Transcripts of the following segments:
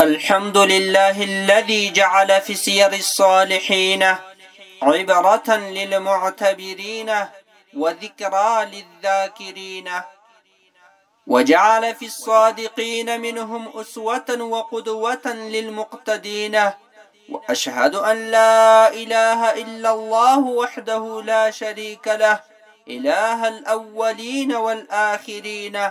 الحمد لله الذي جعل في سير الصالحين عبرة للمعتبرين وذكرى للذاكرين وجعل في الصادقين منهم أسوة وقدوة للمقتدين واشهد ان لا اله الا الله وحده لا شريك له اله الاولين والاخرين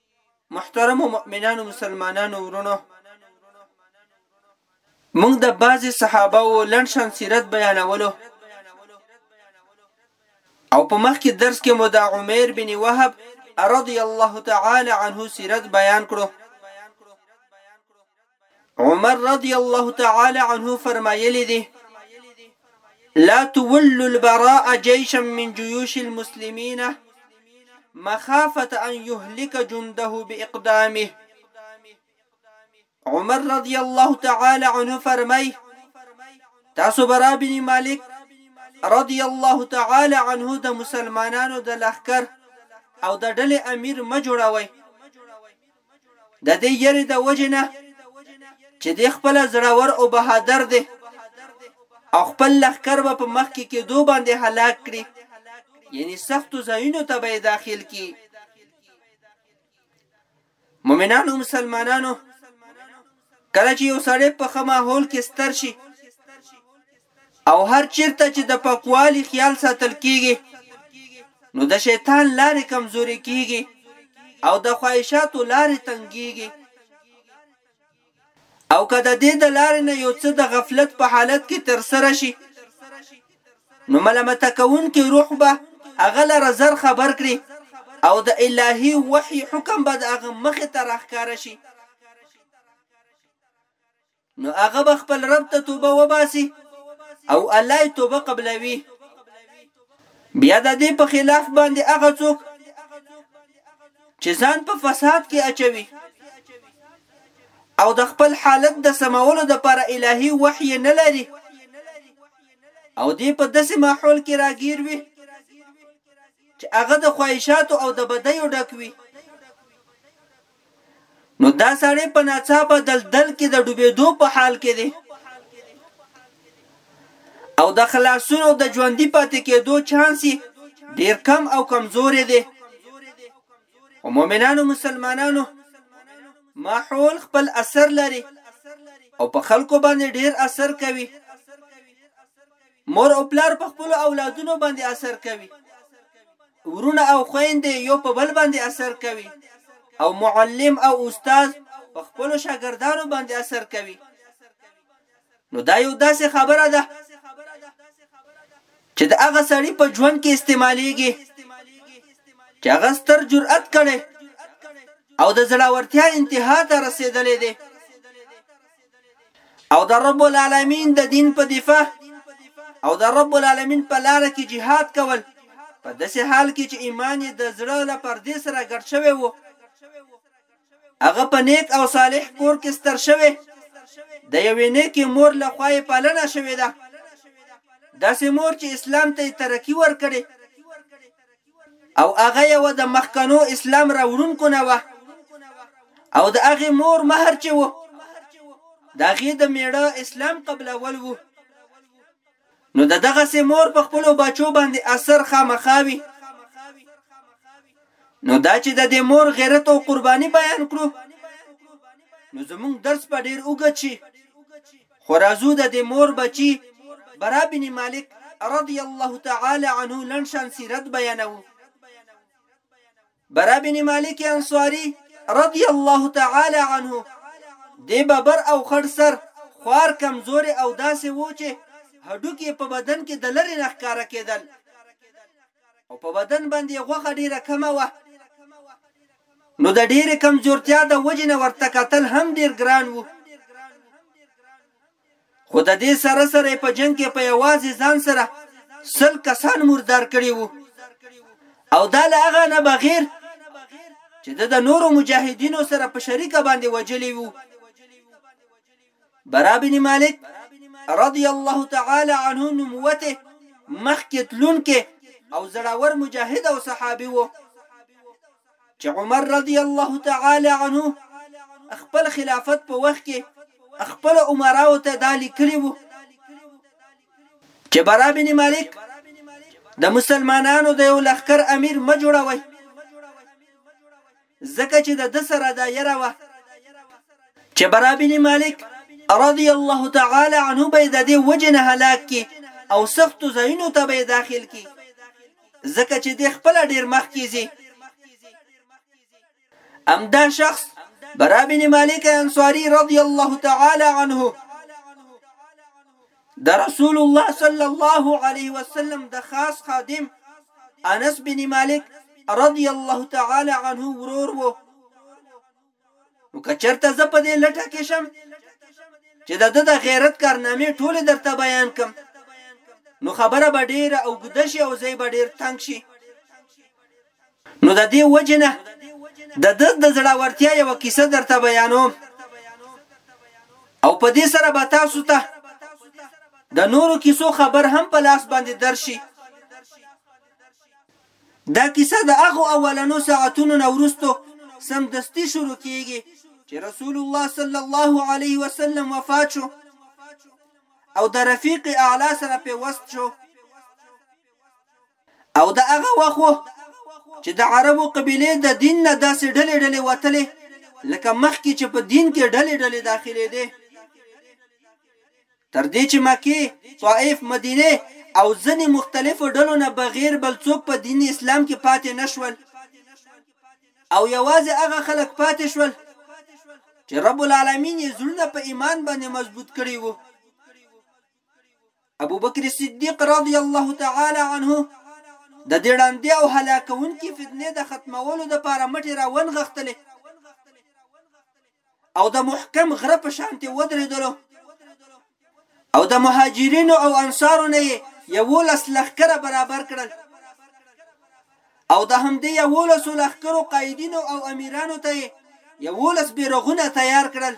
محترمو مؤمنانو مسلمانانو ورونو موږ د بعضی صحابه و لند شان سیرت بیانولو او په مخ کې درس کې مو د عمر بن وهب رضی الله تعالی عنه سیرت بیان کړو عمر رضی الله تعالی عنه فرمایلی دی لا تول البراء جيشا من جيوش المسلمين مخافة ان يهلك جنده باقدامه عمر رضی الله تعالی عنه فرمای تاسو برا بن مالک رضی الله تعالی عنه د مسلمانانو د لخر او د ډلې امیر ما جوړوي د دې یرې د وجې نه چې دی خپله زړور او بهادر دی او خپل لښکر به په مخ کې کېدو باندې هلاک کړي یعنی سختو ځایونو ته به داخل کی مؤمنانو مسلمانانو کله چې یو سړی په ښه ماحول کې ستر شي او هر چیرته چې د پاکوالي خیال ساتل کیږي نو د شیطان لارې کمزورې کیږي او د خواهشاتو لارې تنګیږي او که د دې د لارې نه یو څه د غفلت په حالت کې تر سره شي نو ملامت کوونکی روح به هغه لره زر خبر کړي او د الهي وحي حکم به د هغه مخې ته راښکاره شي نو هغه به خپل رب ته توبه وباسي او الله یې توبه قبلوي بیا د دې په خلاف باندې هغه څوک چې ځان په فساد کې اچوي او د خپل حالت د سمولو لپاره الهي وحي نه لري او دی په داسې ماحول کې راګیر وي چې هغه د خواهشاتو او د بدیو ډک وي نو دا سړی په ناڅاپه دلدل کې د ډوبېدو په حال کې دی او د خلاصون او د ژوندي پاتې کېدو چانس ډیر کم او کمزورې دی او مؤمنانو مسلمانانو ماحول خپل اثر لري او په خلکو باندې ډیر اثر کوي مور او پلار په خپل اولادونو باندې اثر کوي ورونه او خويندې یو په بل باندې اثر کوي او معلم او استاد په خپل شاګردانو باندې اثر کوي نو دا یو داسې خبره ده چې د هغه سړي په ژوند کې استعمالیږي چې هغه ستر جرأت کړي او د زړورتیا انتها ته رسیدلې دي او د رب العالمین د دین په دفاع او د رب العالمین په لار کې jihad کول په داسې حال کې چې ایمان د زړه له پردې سره ګډ شوی وو هغه په نیک او صالح کور کې ستر شوی، د یوې نیکې مور له خوا یې پالنه شوې ده، داسې مور چې اسلام ته یې ترقي ورکړې او هغه یوه د مخکنو اسلام راوړونکو نه وه او د هغې مور مهر چې و د هغې د میړه اسلام قبلول و نو د دغسې مور په خپلو بچو باندې اثر خامخا وي. نو دا چې د دې مور غیرت او قرباني بیان کړو، نو زموږ درس به ډېر اوږد شي، خو راځو د دې مور بچي برا بن مالک رضی الله تعالی عنه لنډ شان سیرت بیانوو. برا بن مالک انصاري رضي الله تعالی عنه د ببر او خړ سر خوار کمزورې او داسې وو چې هډوکي یې په بدن کې د لرې نه ښکاره کېدل او په بدن باندې یې غوښه ډېره کمه وه نو د ډېرې کمزورتیا د وجې نه ورته کتل هم ډېر ګران وو خو د دې سره سره یې په جنګ کې په یوازې ځان سره سل کسان مردار کړي وو او دا له هغه نه بغیر چې د نورو مجاهدینو سره په شریکه باندې وجلی وو برا بن مالک رضی الله تعالی عنه نموته مخکې تلونکې او زړاور مجاهد او صحابي وو چې عمر رضی الله تعالی عنه خپل خلافت په وخت کې خپل عمراو ته دا لیکلی وو چې برا بن مالک د مسلمانانو د یو لخر امیر مه جوړوي ځکه چې د ده سره دا یره وه چې برا بن مالک رضی الله تعالی عنه به د دې وجې نه هلاک کی او سختو ځایونو ته به داخل کی ځکه چې دی خپله ډېر مخکې ځي. همدا شخص برا بن مالک انصاری رضی الله تعالی عنه د رسول الله صلی الله علیه وسلم د خاص خادم انس بن مالک رضی الله تعالی عنه ورور وو نو کچرته زه په دې لټه کې شم چې د د غیرت کارنامې ټوله درته بیان کم نو خبره به ډیره او ګده شي او زی به ډیر تنگ شي نو د دې وجنه د د د زړورتیا یو کیسه درته بیانوم او په دې سره به تاسو ته د نورو کیسو خبر هم په لاس باندې درشي دا کیسه د هغو اولنو ساعتونو نه وروسته سمدستي شروع کېږي چې رسول الله صلی الله علیه وسلم وفات شو او د رفیق اعلی سره په وست شو او د هغه وخت وو چې د عربو قبيله د دین نه داسې ډلې ډلې وتلې لکه مخکې چې په دین کې ډلې ډلې داخلې دي تر دې چې مکې، طائف، مدینې او ځنې مختلفو ډلو نه بغېر بل څوک په دین اسلام کې پاتې نه شول او یوازې هغه خلک پاتې شول چې رب العالمین یې زړونه په ایمان باندې مضبوط کړي وو. ابوبکر صدیق رضی الله تعالی عنه د دې ړاندې او هلاکونکې فتنې د ختمولو لپاره مټې راونغښتلې. او د محکم غره په شانتي ودرېدلو او د مهاجرینو او انصارو نه یولس لخکره برابر کړل او د همدې یولس لخکرو قائدینو او امیرانو ته یولس بیرغونه تیار کړل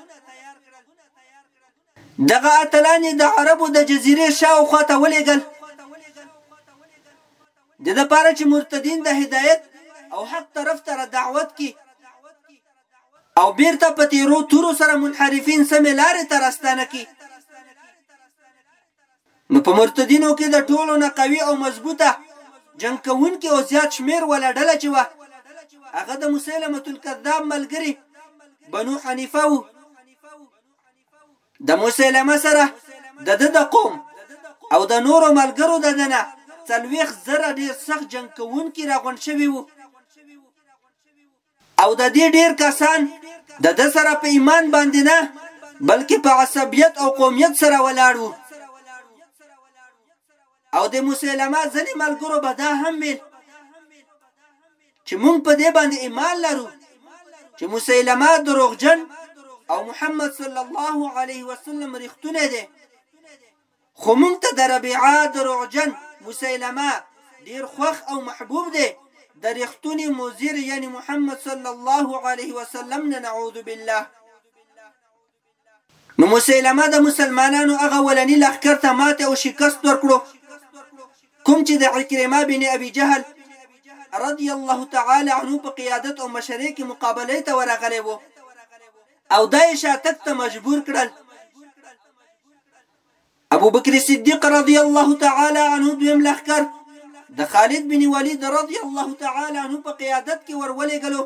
دغه اتلان یې د عربو د جزیرې شا او خوا ته ولېږل دې لپاره چې مرتدین د هدایت او حق طرف ته را دعوت کړي او بیرته په تیرو تورو سره منحرفین سمې لارې ته راستانه کړي نو په مرتدینو کې د ټولو نه قوي او مضبوطه جنگ کوونکي او زیات شمیر ولا ډله چې وه هغه د مسلمه الکذاب ملګری بنو حنیفه وو د مسلمه سره د د د قوم او د نورو ملګرو د دنه څلويخ زره ډیر سخت جنگ کوونکي راغونډ شوي وو او د دې ډیر کسان د د سره په ایمان باندې نه بلکې په عصبیت او قومیت سره ولاړ وو او د مسیلمه ځنې ملګرو به دا هم ویل چې مونږ په دې باندې ایمان لرو چې مسیلمه دروغجن او محمد صلی الله علیه وسلم رښتونه دی خو مونږ ته د ربیعه دروغجن مسیلمه ډیر خوخ او محبوب دی د رښتونی مزیر یعنی محمد صلی الله علیه وسلم نه نعوذ بالله نو مسیلمه د مسلمانانو هغه ولني لښکر ته ماتې او شکست ورکړو کوم چې د عکرمه بن ابي جهل رضی الله تعالی عنه په قیادت او مشرۍ کې مقابله ته ورغلی وو او دا یې شاتک ته مجبور کړل ابو بکر صدیق رضی الله تعالی عنه دویم لخر د خالد بن ولید رضی الله تعالی عنه په قیادت کې ورولېګلو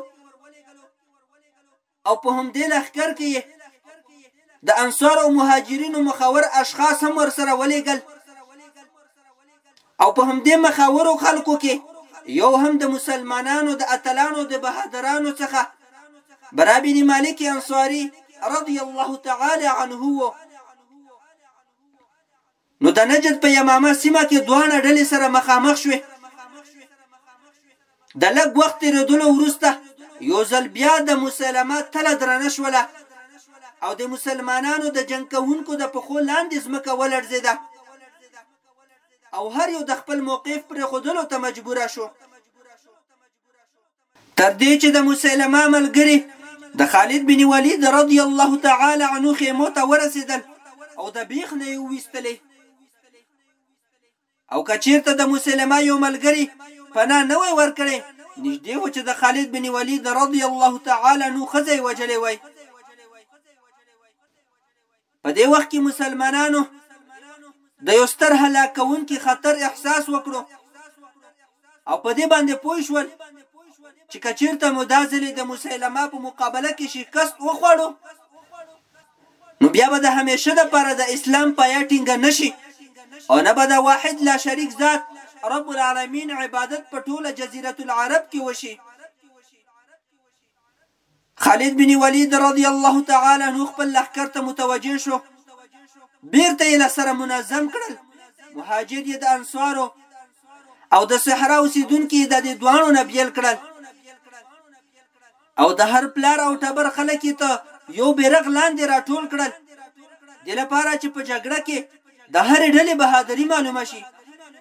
او په همدې لښکر کې یې د انصار او مهاجرینو مخاور اشخاص هم ورسره ولېږل او په همدې مخاورو خلکو کې یو هم د مسلمانانو د اتلانو د بهادرانو څخه برا بن مالک انصاری رضی الله تعالی عنه وو نو د نجد په یمامه سیمه کې دواړه ډلې سره مخامخ شوې. د لږ وخت تېرېدلو وروسته یو ځل بیا د مسیلمه تله درنه شوله او د مسلمانانو د جنګ کوونکو د پښو لاندې ځمکه ولړزېده او هر یو د خپل موقف پرېښودلو ته مجبور شو. تر دې چې د مسیلمه ملګري د خالد بن ولید رضی الله تعالی عنه خیمو ته ورسېدل او د بیخ نه یې وویستلې او که چیرته د مسلمه یو ملګری پناه نه وای ورکړی نږدې و چې د خالد بن ولید رضی الله تعالی عنه ښځه یې وژلې وای په دې وخت کې مسلمانانو د یو ستر هلاکونکي خطر احساس وکړو او په دې باندې پوه شول چې که چېرته مو دا ځلې د مسیلمه په مقابله کې شکست وخوړو نو بیا به د همیشه دپاره د اسلام پایه ټینګه نه شي او نه به د واحد لاشریک ذات رب العالمین عبادت په ټوله جزیرة العرب کې وشي خالد بن ولید رضی الله تعالی عنه خپل لښکر ته متوجه شو بیرته یې له سره منظم کړل مهاجر یې د انصارو او د صحرا اوسیدونکي د دې دوانو نه بیل کړل او د هر پلار او ټبر خلک ته یو بیرغ لاندې راټول کړل د لپاره چې په جګړه کې د هرې ډلې بهادری معلومه شي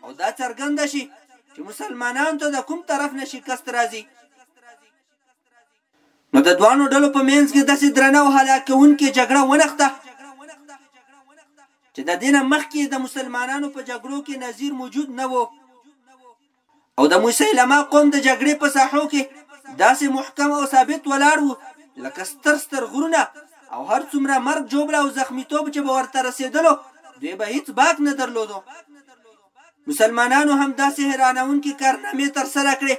او دا څرګنده شي چې مسلمانانو ته د کوم طرف نه شکست راځي نو د دوانو ډلو په منځ کې داسې درنه او هلاکونکې جګړه ونښته چې د دینه مخکې د مسلمانانو په جګړو کې نظیر موجود نه وو او د مسلمه قوم د جګړې په ساحو کې داسې محکم او ثابت ولاړ وو لکه ستر ستر غرونه او هر څومره مرګ جوړ او زخمی توپ چې به ورته رسیدلو دوی به هیڅ باک نه درلودو مسلمانانو هم داسې حیرانونکې کارنامې ترسره کړې.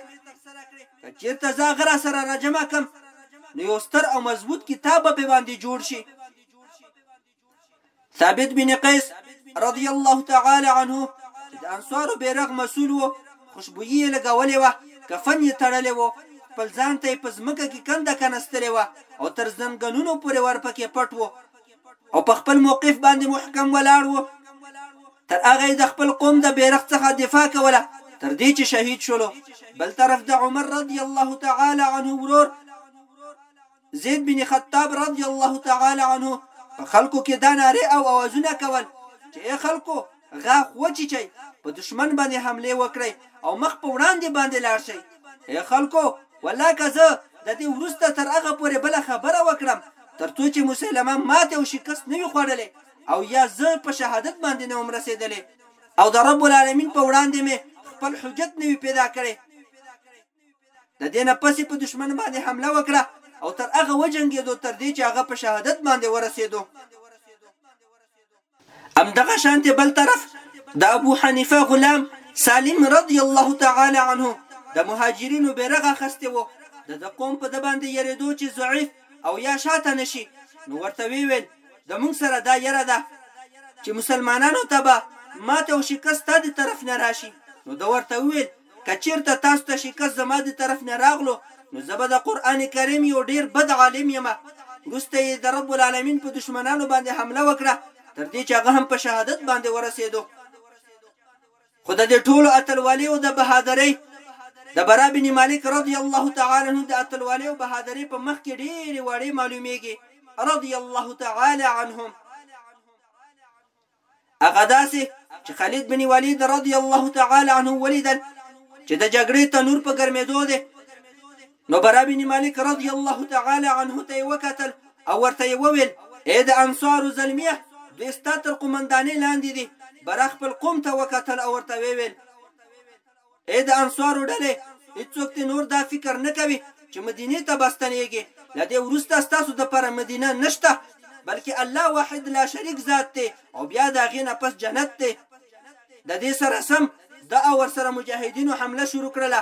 که چېرته زه هغه راسره راجمع کړم، نو یو ستر او مضبوط کتاب به پرې باندې جوړ شي. ثابت بن قیس رضی الله تعالی عنه چې د انصارو بیرغ مسول و، خوشبویي یې لګولې وه، کفن یې تړلی و، خپل ځان ته یې په ځمکه کې کنده کنستلې وه او تر ځنګنونو پورې ورپکې پټ و او په خپل موقف باندې محکم ولاړ و. تر هغه یې د خپل قوم د بیرغ څخه دفاع کوله تر دې چې شهید شولو بل طرف د عمر رضی الله تعالی عنه ورور زید بن خطاب رضی الله تعالی عنه په خلکو کې دا ناره او اوازونه کول چې ای خلکو غاښ وچیچئ په دشمن باندې حمله وکړئ او مخ په وړاندې باندې لاړ شئ ای خلکو والله که زه د دې وروسته تر هغه پورې بله خبره وکړم تر څو چې مسلمه ماتې او شکست نه وي خوړلی او یا زه په شهادت باندې نه وم رسېدلی او د رب العالمین په وړاندې مې خپل حجت نه وي پیدا کړی د دې نه پسې په دشمن باندې حمله وکړه او تر هغه وجنګېدو تر دې چې هغه په شهادت باندې ورسېدو ام دغه شانته بل طرف د ابو حنیفه غلام سالم رضی الله تعالی عنه د مهاجرینو بیرغ اخسته وو د د قوم په د باندې یریدو چې ضعیف او یا شاته نه شي، نو ورته ویې ویل، د موږ سره دا یره ده چې مسلمانانو ته به ماتې او شکست ستا د طرف نه راشي، نو ده ورته وویل، که چېرته تاسو ته شکست زما د طرف نه راغلو، نو زه به د قرآن کریم یو ډېر بد عالم یم، وروسته یې د رب العالمین په دښمنانو باندې حمله وکړه، تر دې چې هغه هم په شهادت باندې ورسېدو. خو د دې ټولو اتلوالي او د بهادرۍ د برا بن مالک رضي الله تعالی عنه د اتلوالي او بهادرۍ په مخ کې ډېرې واړې معلومېږي رضي الله تعالی عنهم هغه داسې چې خالد بن ولید رضی الله تعالی عنه ولیدل چې د جګړې تنور په ګرمېدو دی نو برا بن مالک رضی الله تعالی عنه ته یې وکتل او ورته یې وویل، ای د انصارو زلمیه! دوی ستا تر قومندانۍ لاندې دي. برا خپل قوم ته وکتل او ورته ویې ویل، ای د انصارو ډلې! هیڅوک دې نور دا فکر نه کوي چې مدینې ته به ستنېږې، له دې وروسته ستاسو دپاره مدینه نشته، بلکې الله واحد لاشریک ذات دی او بیا د هغې نه پس جنت دی. ددې سره سم ده او ورسره مجاهدینو حمله شروع کړله.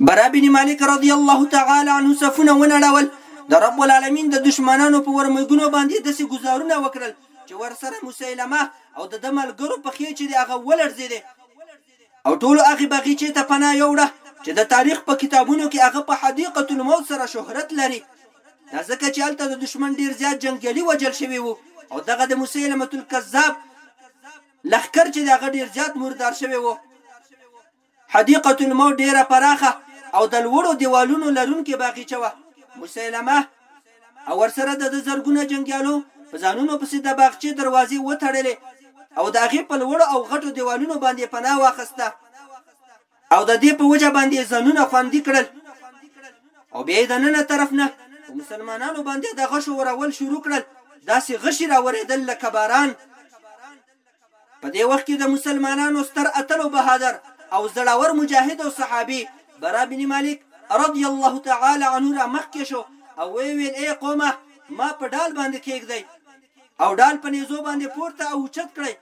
برا بن مالک رضی الله تعالی عنه صفونه ونړول د رب العالمین د دشمنانو په ورمګونو باندې داسې ګزارونه وکړل چې ورسره مسیلمه او د د ملګرو په خې چې د هغه ولړزېدې او ټولو هغه بغیچې ته پناه یوړه چې د تاریخ په کتابونو کې هغه په حدیقه الموت سره شهرت لري دا ځکه چې هلته د دشمن ډیر زیات جنگیالي وجل شوي وو او دغه د مسیلمه الکذاب لخکر چې دغه ډیر زیات مردار شوی وو حدیقة الموت ډېره پراخه او د لوړو دېوالونو لرونکې باغچه وه، مسیلمه او ورسره د ده زرګونه جنګیالو په ځانونو پسې د باغچې دروازې وتړلې او د هغې په لوړو او غټو دېوالونو باندې یې پناه واخسته او د دې په وجه باندې یې ځانونه خوندي کړل او بیا یې د ننه طرف نه په مسلمانانو باندې د غشو ورول شروع کړل، داسې غشي راورېدل لکه باران. په دې وخت کې د مسلمانانو ستر اتل او بهادر او زړور مجاهد او صحابي برا بن مالک رضی الله تعالی عنه را مخکې شو او وی ویل ای قومه ما په ډال باندې کېږدئ او ډال په نېزو باندې پورته او اوچت کړئ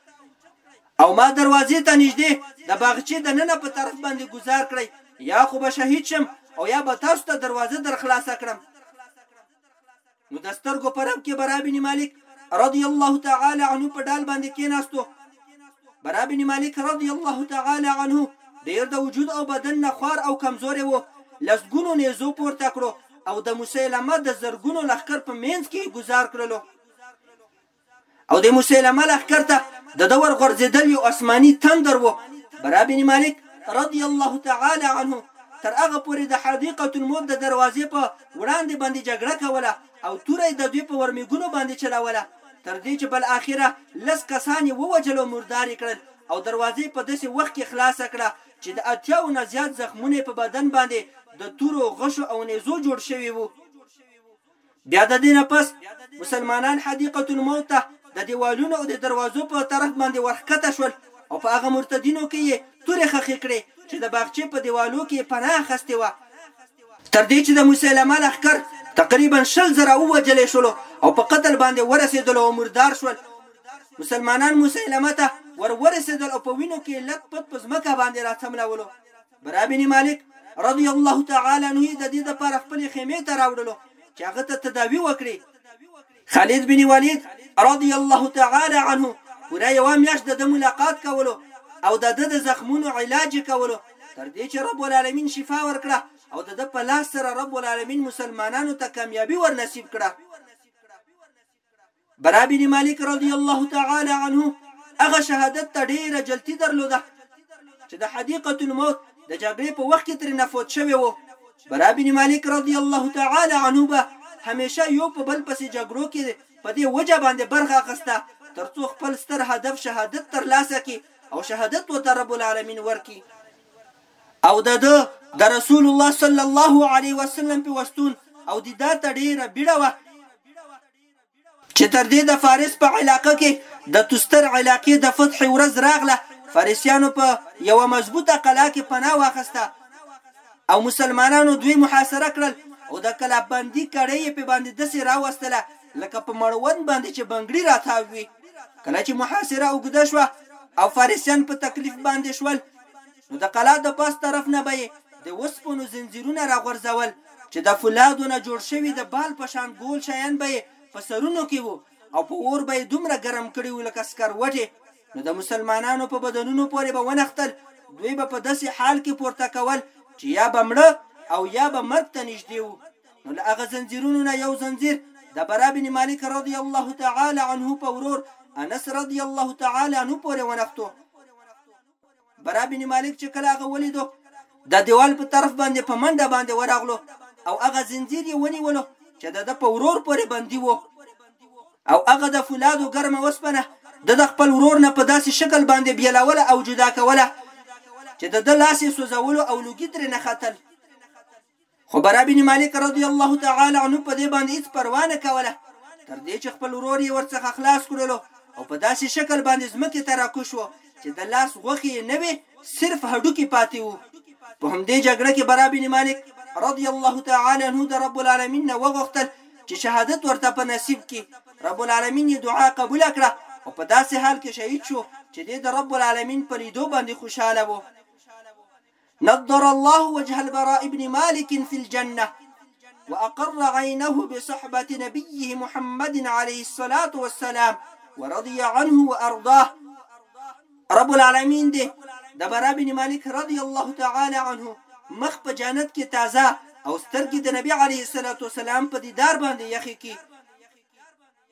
او ما دروازې ته نږدې د باغچې د ننه په طرف باندې ګزار کړئ یا خو به شهید شم او یا به تاسو ته دروازه در خلاصه کړم نو د سترګو په رب کې برا بن مالک رضی الله تعالی عنه په ډال باندې کېناستو برا بن مالک رضی الله تعالی عنه ډیر د وجود او بدن نه خوار او کمزورې وو لسګونو نیزو پورته کړو او د مسیلمه د زرګونو لخر په مینځ کې گزار کړلو او د مسیلمه لښکر ته د ده ورغورځېدل یو اسماني تندر و، برا بن مالک رضي الله تعالی عنه تر هغه پورې د حدیقة الموت د دروازې په وړاندې باندې جګړه کوله او توره یې د دوی په ورمېږونو باندې چلوله تر دې چې بالاخره لس کسان یې ووژل او مردار یې کړل او دروازه یې په داسې وخت کې خلاصه کړه چې د اتیاو نه زیات زخمونه یې په بدن باندې د تورو غشو او نیزو جوړ شوي وو بیا د دې نه پس مسلمانان حدیقة الموت ته د دیوالونو او د دروازو په طرف باندې ورښکته شول او په هغه مرتدینو کې یې تورې خښې کړې چې د باغچې په دیوالو کې یې پناه اخستې وه. تر دې چې د مسیلمه لښکر تقریبا شل زره ووژل شولو او په قتل باندې ورسیدلو او مردار شول. مسلمانان مسیلمه ته ور ورسیدل او په وینو کې یې لت پت په ځمکه باندې راڅملولو. برا بن مالک رضی الله تعالی عنه د دې لپاره خپل خیمه ته راوړلو چې هغه ته تداوی وکړي خالد بن ولید رضی الله تعالی عنه پوره یو میاشت د ملاقات کولو او د د زخمونو علاج کولو تر دې چې رب العالمین شفا ورکړه او د د په لاس سره رب العالمین مسلمانانو ته کامیابی ورنصیب کړه برا بن مالک رضی الله تعالی عنه هغه شهادت ته ډیره جلتی درلوده چې د حدیقه الموت د جګړې په وخت کې ترې نفوت شوی وو برا بن مالک رضی الله تعالی عنه به همیشه یو په بل پسې جګړو کې په دې وجه باندې برخه اخسته ترڅو خپل ستر هدف شهادت ترلاسه کړي او شهادت وته رب العالمین ورکړي او دده د رسول الله صلی الله علیه وسلم په وستون او د دا ته ډیره بیړه وه چې تر دې د فارس په علاقه کې د تستر علاقې د فتح ورځ راغله فارسیانو په یو مضبوطه قلا کې پناه واخسته او مسلمانانو دوی محاصره کړل او د کلا بندي کړې په باندې دسې راوستله لکه په مړوند باندې چې بنګړي راتاوي کله چې محاصره وګده شو او فارسیان په تکلیف باندې شول نو د قلا د پاس طرف نه به یې د وسپنو زنځیرونه را غورځول چې د فولادو نه جوړ شوي د بال په شان ګول شیان به یې په سرونو کې وو او په اور به یې دومره ګرم کړي وو لکه سکروټې نو د مسلمانانو په بدنونو پورې به ونښتل دوی به په داسې حال کې پورته کول چې یا به مړه او یا به مرګ ته نږدې وو نو له هغه زنځیرونو نه یو زنځیر د برا بن مالک رضی الله تعالی عنه په ورور انس رضی الله تعالی عنه پورې ونښتو برا بن مالک چې کله هغه ولیدو د دیوال په طرف باندې په منډه باندې وراغلو او هغه زنجیر یې ونیولو چې د ده په ورور پورې بندي وو او هغه د فولادو ګرمه وسپنه د د خپل ورور نه په داسې شکل باندې بیلوله او جدا کوله چې د د لاس یې سوځولو او لوګي ترې نه ختل خو برا بن مالک رضی الله تعالی عنه په دې باندې هیڅ پروا نه کوله تر دې چې خپل ورور یې ورڅخه خلاص کړلو او په داسې شکل باندې ځمکې ته راکوش و چې د لاس غوښې یې نه وې صرف هډوکي پاتې وو په همدې جګړه کې برا بن مالک رضی الله تعالی عنه د رب العالمین نه وغوښتل چې شهادت ورته په نصیب کړي رب العالمین یې دعا قبول کړه او په داسې حال کې شهید شو چې د رب العالمین په لیدو باندې خوشاله وو نضر الله وجه البراء بن مالك في الجنة وأقر عينه بصحبة نبيه محمد عليه الصلاة والسلام ورضي عنه وأرضاه رب العالمين دي دبراء بن مالك رضي الله تعالى عنه مخ په جنت کې تازه او سترګې د نبی علیه الصلاۃ والسلام په دیدار باندې یخې کی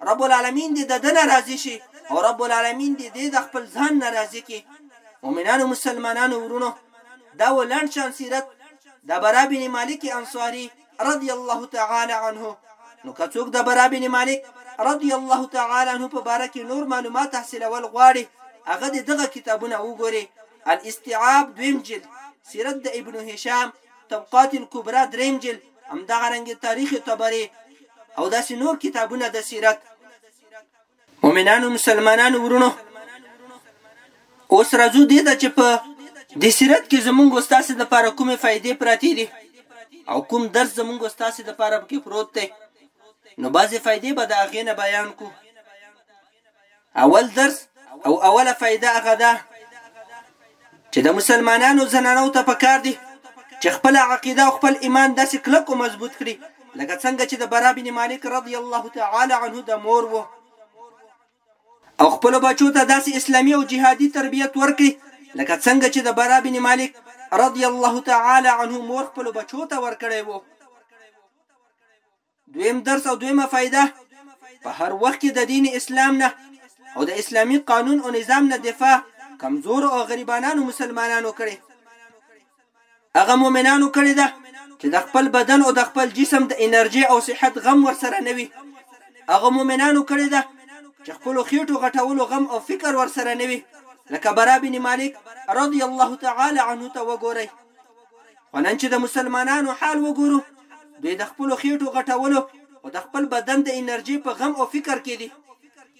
رب العالمين دې دده نه راضي شي او رب العالمين دې دې د خپل ځان نه راضي کړي مؤمنانو مسلمانانو ورونو دا و لنډ شان سیرت د برا بن مالک انصاري رضی الله تعالی عنه نو که څوک د برا بن مالک رضی الله تعالی عنه په باره کې نور معلومات حاصلول غواړي هغه د دغه کتابونه وګوري الاستيعاب دویم جلد سیرت د ابن هشام طبقات الكبرى دریم جلد همدغه رنګ تاریخ طبری او داسې نور کتابونه د سیرت مؤمنانو مسلمانانو ورونو اوس راځو دې ته چې په د سیرت کې زمونږ استاد د لپاره کومې فائدې پراتی دي او کوم درس زمونږ استاد د لپاره کې پروت دی نو بعضې فائدې به د هغې نه بیان کو اول درس او اوله فائده هغه ده چې د مسلمانانو زنانو ته پکار دي چې خپل عقیده او خپل ایمان داسې کلک او مضبوط کړي لکه څنګه چې د برا بن مالک رضی الله تعالی عنه د مور وو او خپل بچو ته داسې اسلامي او جهادي تربیت ورکړي لکه څنګه چې د برا بن مالک رضی الله تعالی عنه مور خپل بچو ته ورکړی وو دویم درس او دویمه فایده په هر وخت کې د دین اسلام نه او د اسلامی قانون او نظام نه دفاع کمزور او غریبانانو مسلمانانو کړي هغه مؤمنانو کړي ده چې د خپل بدن او د خپل جسم د انرژي او صحت غم ورسره نه وي هغه مؤمنانو کړي ده چې خپل خېټو غټولو غم او فکر ورسره نه وي لکه برا بن مالک رضی الله تعالی عنه ته وګورئ خو نن چې د مسلمانانو حال وګورو دوی د خپل خېټو غټولو او د خپل بدن د انرژي په غم او فکر کې دي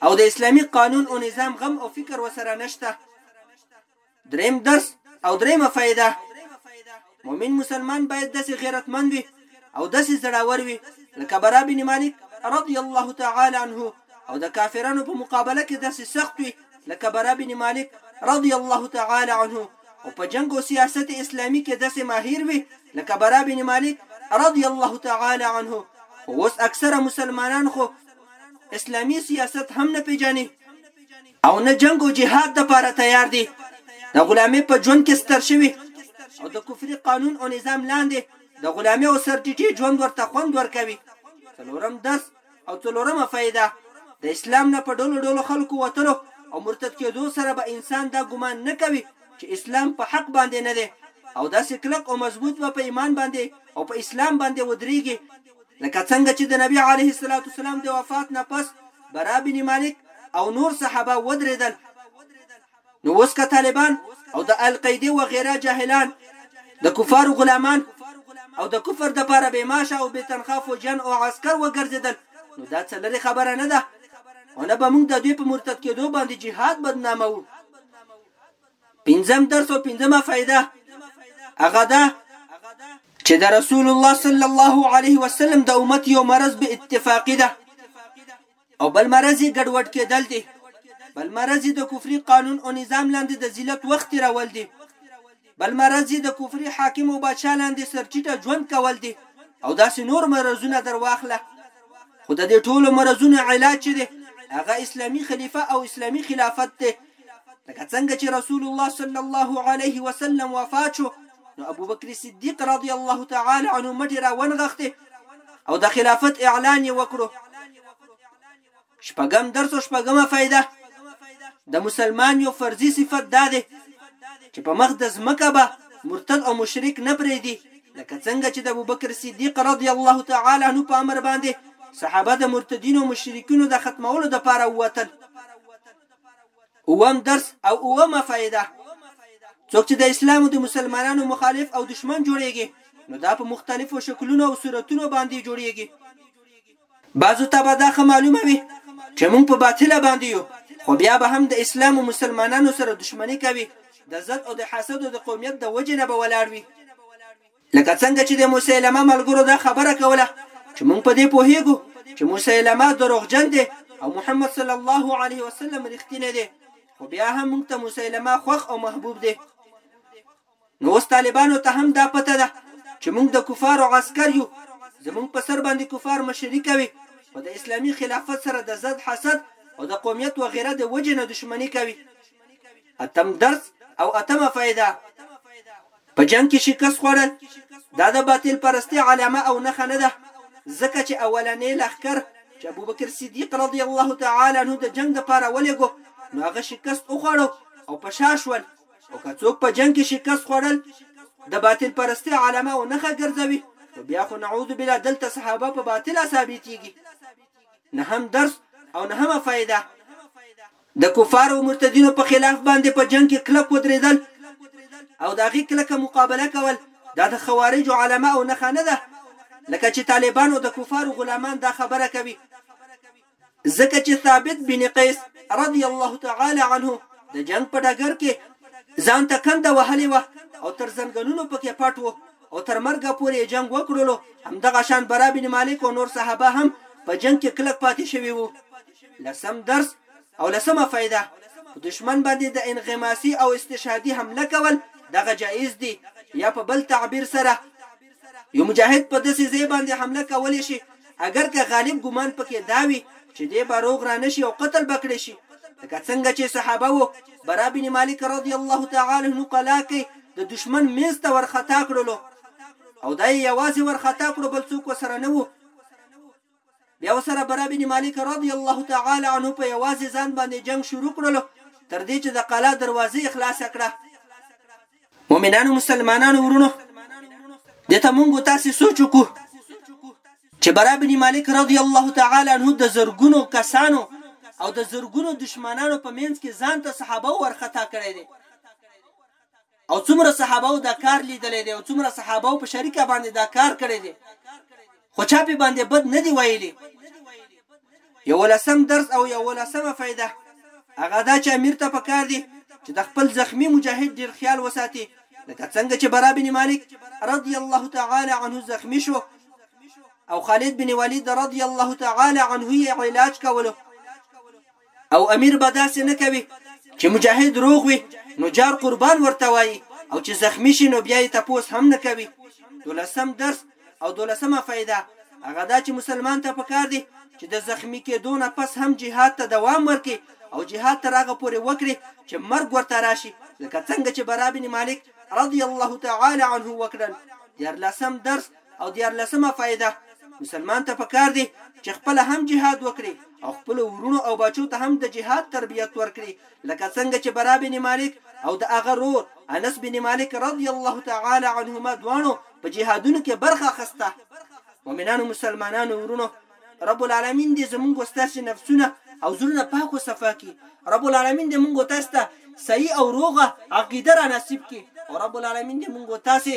او د اسلامي قانون او نظام غم او فکر وسره نشته دریم درس او دریمه فائدہ مؤمن مسلمان باید داسې غیرتمند وي او داسې زړاور وي لکه برا بن مالک رضی الله تعالی عنه او د کافرانو په مقابله کې داسې سخت وي لکه برا بن مالک رضی الله تعالی عنه او په جنگ او سیاست اسلامی کې داسې ماهر وي لکه برا بن مالک رضی الله تعالی عنه خو اوس اکثره مسلمانان خو اسلامی سیاست هم نه پیژني او نه جنگ او جهاد د پاره تیار دي د غلامي په ژوند کې ستر شوی او د کفري قانون او نظام لاندې د غلامي او سر ټيټي ژوند ورته خوند ورکوي څلورم درس او څلورمه فايده د اسلام نه په ډولو ډولو خلکو وتلو او مرتد کېدو سره به انسان دا ګمان نه کوي چې اسلام په حق باندې نه دی او داسې کلک او مضبوط به په ایمان باندې او په اسلام باندې ودرېږي لکه څنګه چې د نبی علیه الصلاة والسلام د وفات نه پس برا بن مالک او نور صحابه ودرېدل نو اوس که طالبان او د القیدې وغیره جاهلان د کفارو غلامان او د کفر د پاره بې معاشه او بې تنخوا فوجیان او عسکر وګرځېدل نو دا څه لرې خبره نه ده او نه به موږ د دوی په مرتد کېدو باندې جهاد بدناموو پنځم درس او پنځمه فائده هغه ده چې د رسول الله صلی الله علیه وسلم د امت یو مرض به اتفاقی ده او بل مرض یې ګډوډ کېدل دي. بل مرض یې د کفري قانون او نظام لاندې د ذلت وخت تېرول دي. بل مرض یې د کفري حاکم او بادشاه لاندې سرټیټه ژوند کول دي او داسې نور مرضونه در واخله. خو د دې ټولو مرضونو علاج چې دی هغه اسلامي خلیفه او اسلامي خلافت دی. لکه څنګه چې رسول الله صلی الله علیه وسلم وفات شو نو ابوبکر صدیق رضی الله تعالی عنه مټې را ونغښتې او د خلافت اعلان یې وکړو شپږم درس او شپږمه فائدہ د مسلمان یو فرضي صفت دا دی چې په مخ د ځمکه به مرتد او مشرک نه پرېږدي لکه څنګه چې د ابوبکر صدیق رضی الله تعالی عنه په امر باندې صحابه د مرتدینو او مشرکینو د ختمولو لپاره ووتل اووم درس او اوومه فائده څوک چې د اسلام او د مسلمانانو مخالف او دشمن جوړیږي نو دا په مختلفو شکلونو او صورتونو باندې جوړیږي بعضو ته به دا ښه معلومه وي چې موږ په باطله باندې یو خو بیا به هم د اسلام او مسلمانانو سره دشمنی کوي د زد او د حسد او د قومیت د وجې نه به ولاړ وي لکه څنګه چې د مسیلمه ملګرو دا خبره کوله چې موږ په دې پوهیږو چې مسیلمه دروغجن دی او محمد صلی الله علیه وسلم رښتینی دی خو بیا هم موږ ته مسیلمه خوښ او محبوب دی نو اوس طالبانو ته هم دا پته ده چې موږ د کفارو عسکر یو زموږ په سر باندې کفار مشري کوي خو د اسلامي خلافت سره د زد حسد او د قومیت وغیره د وجې نه دشمني کوي اتم درس او اتمه فائده په جنګ کې شکست خوړل دا د باطل پرستي علامه او نخه نه ده ځکه چې اولنې لخکر چې ابوبکر صدیق رضی الله تعالی عنه د جنگ د پاره ولېګو نو هغه شکست وخوړو او په شا شول او که څوک په جنگ کې شکست خوړل د باطل پرستي علامه او نخه ګرځوي نو بیا خو نعوذ بالله دلته صحابه په باطل ثابتيږي نه هم درس او نه هم فائدہ د کفارو او مرتدینو په خلاف باندې په جنګ کې کلک ودریدل او د هغې کلکه مقابله کول دا د خوارجو علامه او نښه نه ده لکه چې طالبان او د کفارو غلامان دا خبره کوي ځکه چې ثابت بن قیس رضی الله تعالی عنه د جنگ په ډګر کې ځان ته کنده وهلې وه او تر زنګنونو پکې پټ وو او تر مرګه پورې جنگ وکړلو همدغه شان برا بن مالک او نور صحابه هم په جنگ کې کلک پاتې شوي وو لسم درس او لسمه فائده په دشمن باندې د انغماسي او استشهادي حمله کول دغه جائز دي یا په بل تعبیر سره یو مجاهد په داسې ځای باندې حمله کولی شي اگر که غالب ګمان پکې دا وي چې دی به روغ را نشي او قتل به کړی شي لکه څنګه چې صحابه وو برا بن مالک رضی الله تعالی عنه قلا کې د دشمن میز ته ورخطا کړلو او دا یې یوازې ورخطا کړو بل څوک ورسره نه وو بیا وسره برا بن مالک رضی الله تعالی عنه په یوازې ځان باندې جنگ شروع کړلو تر دې چې د قلا دروازه یې خلاصه کړه. مؤمنانو مسلمانانو ورونو دې ته مونږ تاسې سوچ وکړو چې برا بن مالک رضی الله تعالی عنه د زرګونو کسانو او د زرګونو دشمنانو په منځ کې ځان ته صحابه ورخطا کړی دی او څومره صحابو دا کار لیدلی دی او څومره صحابو په شریکه باندې دا کار کړی دی خو چا په باندې بد نه دی ویلی یو لسم درس او یو لسمه فائدہ هغه دا چې امیر ته پکار دی چې د خپل زخمی مجاهد ډیر خیال وساتي لکه څنګه چې برا بن مالک رضی الله تعالی عنه زخمی شو او خالد بن ولید رضی الله تعالی عنه یې علاج کولو او امیر به داسې نه کوي چې مجاهد روغ وي نو جار قربان ورته وایي او چې زخمی شي نو بیا یې تپوس هم نه کوي دولسم درس او دولسمه فایده هغه دا چې مسلمان ته پکار دی چې د زخمی کېدو نه پس هم جهاد ته دوام ورکړي او جهاد تر هغه پورې وکړي چې مرګ ورته راشي لکه څنګه چې برا بن مالک رضی الله تعالی عنه وکړل دیارلسم درس او دیارلسمه فائده، مسلمان ته پکار دي چې خپله هم جهاد وکړي او خپلو وروڼو او بچو ته هم د جهاد تربیت ورکړي لکه څنګه چې برا بن مالک او د هغه رور انس بن مالک رضی الله تعالی عنهما دواړو په جهادونو کې برخه اخسته مؤمنانو مسلمانانو ورونو رب العالمین دې زمونږ ستاسو نفسونه او زړونه پاک او صفا کړي رب العالمین دې مونږ تاسو ته صحیح او روغه عقیده را نصیب کړي او رب العالمین دې مونږ تاسو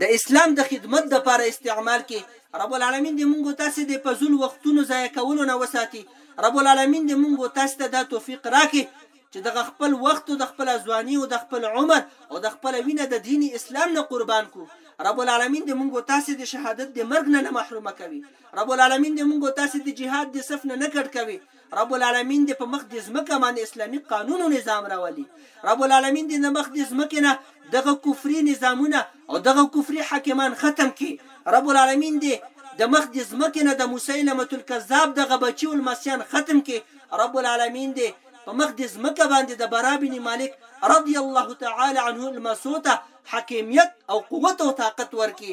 د اسلام د خدمت د پاره استعمال کی رب العالمین دې مونږ تاسو د پزول وختونو ضایع کولو نه وساتي رب العالمین دې مونږ تاسو ته د توفیق راکړي چې د خپل وخت او د خپل ځواني او د خپل عمر او د خپل وینه د دین اسلام نه قربان کو رب العالمین دې مونږ تاسو د شهادت د مرګ نه محروم کوي رب العالمین دې مونږ تاسو د جهاد د صف نه نه کټ کوي رب العالمين دې په مخ دې زمکه باندې اسلامي قانون او نظام راولي رب العالمين دې نه مخ دې زمکه نه دغه کفري نظامونه او دغه کفري حاکمان ختم کړي رب العالمين دې د مخ دې زمکه نه د مسيلمه الكذاب دغه بچي او لمسيان ختم کړي رب العالمين دې په مخ دې زمکه باندې د برا بن مالک رضی الله تعالی عنه المسوته حاکمیت او قوت او طاقت ورکي